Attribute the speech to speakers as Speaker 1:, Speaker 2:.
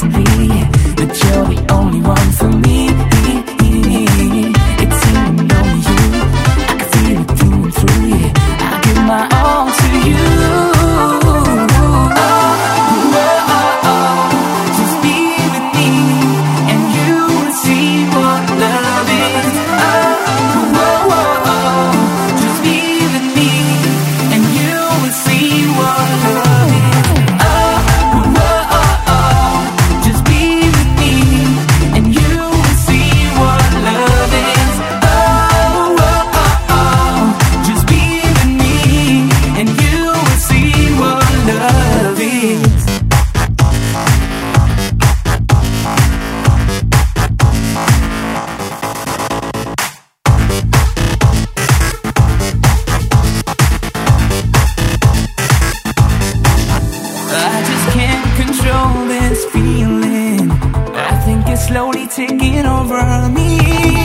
Speaker 1: to be. all this feeling. I think it's slowly taking over me.